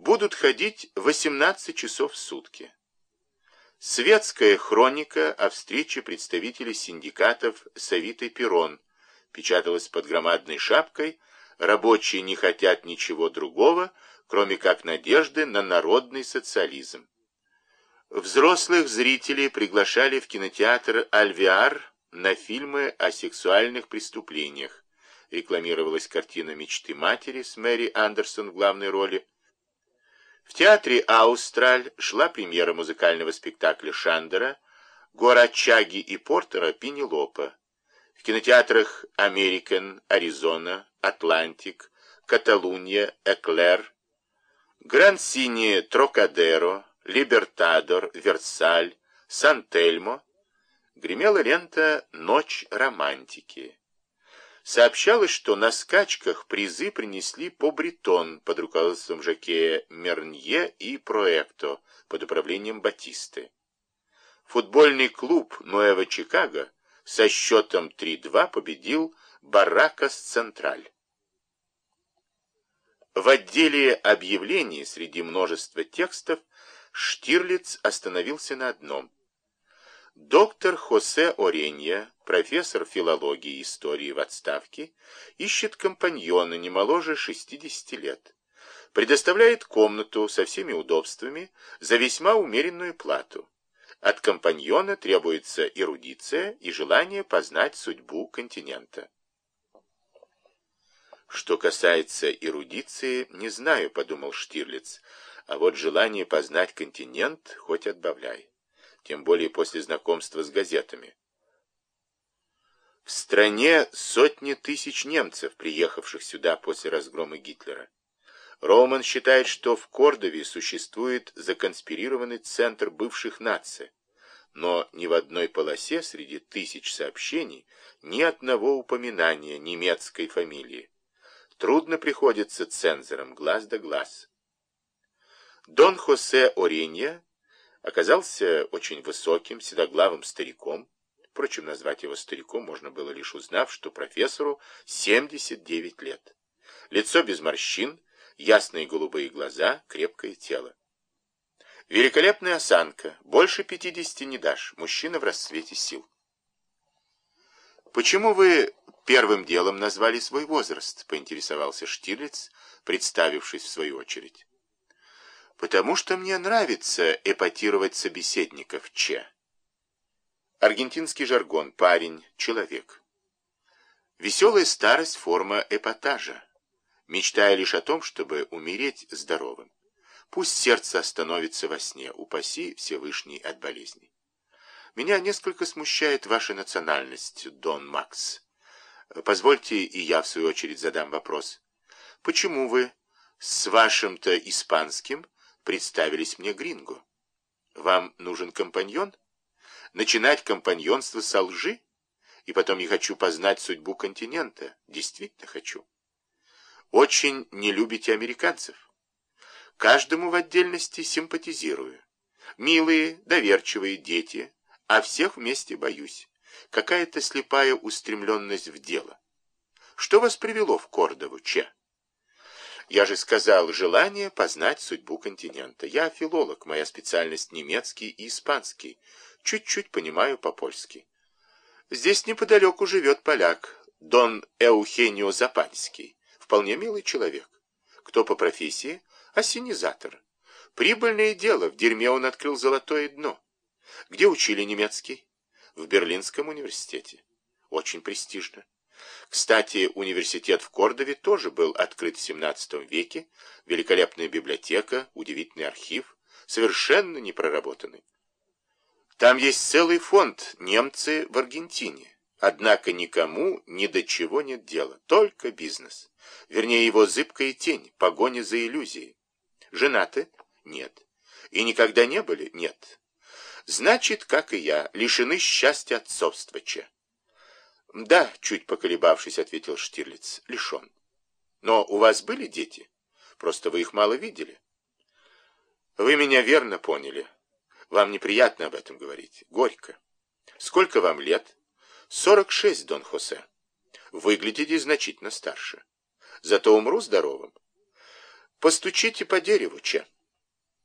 будут ходить 18 часов в сутки. Светская хроника о встрече представителей синдикатов Савитой Перрон печаталась под громадной шапкой «Рабочие не хотят ничего другого, кроме как надежды на народный социализм». Взрослых зрителей приглашали в кинотеатр «Альвиар» на фильмы о сексуальных преступлениях. Рекламировалась картина «Мечты матери» с Мэри Андерсон в главной роли. В театре «Аустраль» шла премьера музыкального спектакля Шандера «Гора Чаги и Портера Пенелопа». В кинотеатрах «Американ», «Аризона», «Атлантик», «Каталуния», «Эклер», «Гранд-Сини», «Трокадеро», «Либертадор», «Версаль», «Сан-Тельмо» гремела лента «Ночь романтики» сообщалось, что на скачках призы принесли по Бретон под руководством Жакея Мернье и Проекто под управлением Батисты. Футбольный клуб Нуэва Чикаго со счетом 3-2 победил Баракас Централь. В отделе объявлений среди множества текстов Штирлиц остановился на одном – Доктор Хосе Оренья, профессор филологии и истории в отставке, ищет компаньона не моложе 60 лет. Предоставляет комнату со всеми удобствами за весьма умеренную плату. От компаньона требуется эрудиция и желание познать судьбу континента. Что касается эрудиции, не знаю, подумал Штирлиц, а вот желание познать континент хоть отбавляй тем более после знакомства с газетами. В стране сотни тысяч немцев, приехавших сюда после разгрома Гитлера. Роман считает, что в Кордове существует законспирированный центр бывших наций, но ни в одной полосе среди тысяч сообщений ни одного упоминания немецкой фамилии. Трудно приходится цензорам глаз да глаз. Дон Хосе Оренья оказался очень высоким, седоглавым стариком. Впрочем, назвать его стариком можно было лишь узнав, что профессору 79 лет. Лицо без морщин, ясные голубые глаза, крепкое тело. Великолепная осанка, больше 50 не дашь, мужчина в расцвете сил. «Почему вы первым делом назвали свой возраст?» — поинтересовался Штирлиц, представившись в свою очередь. Потому что мне нравится эпатировать собеседников, Че. Аргентинский жаргон, парень, человек. Веселая старость – форма эпатажа, мечтая лишь о том, чтобы умереть здоровым. Пусть сердце остановится во сне, упаси Всевышний от болезней. Меня несколько смущает ваша национальность, Дон Макс. Позвольте и я, в свою очередь, задам вопрос. Почему вы с вашим-то испанским представились мне гринго. Вам нужен компаньон? Начинать компаньонство со лжи? И потом я хочу познать судьбу континента. Действительно хочу. Очень не любите американцев. Каждому в отдельности симпатизирую. Милые, доверчивые дети, а всех вместе боюсь. Какая-то слепая устремленность в дело. Что вас привело в Кордову, Че? Я же сказал, желание познать судьбу континента. Я филолог, моя специальность немецкий и испанский. Чуть-чуть понимаю по-польски. Здесь неподалеку живет поляк, Дон Эухенио Запанский. Вполне милый человек. Кто по профессии? Ассенизатор. Прибыльное дело, в дерьме он открыл золотое дно. Где учили немецкий? В Берлинском университете. Очень престижно. Кстати, университет в Кордове тоже был открыт в 17 веке, великолепная библиотека, удивительный архив, совершенно не проработанный. Там есть целый фонд «Немцы в Аргентине». Однако никому ни до чего нет дела, только бизнес. Вернее, его зыбкая тень, погоня за иллюзией. Женаты? Нет. И никогда не были? Нет. Значит, как и я, лишены счастья отцовствача. «Да», — чуть поколебавшись, ответил Штирлиц, — «лишен». «Но у вас были дети? Просто вы их мало видели». «Вы меня верно поняли. Вам неприятно об этом говорить. Горько. Сколько вам лет?» «Сорок шесть, Дон Хосе. Выглядите значительно старше. Зато умру здоровым. Постучите по дереву, Че.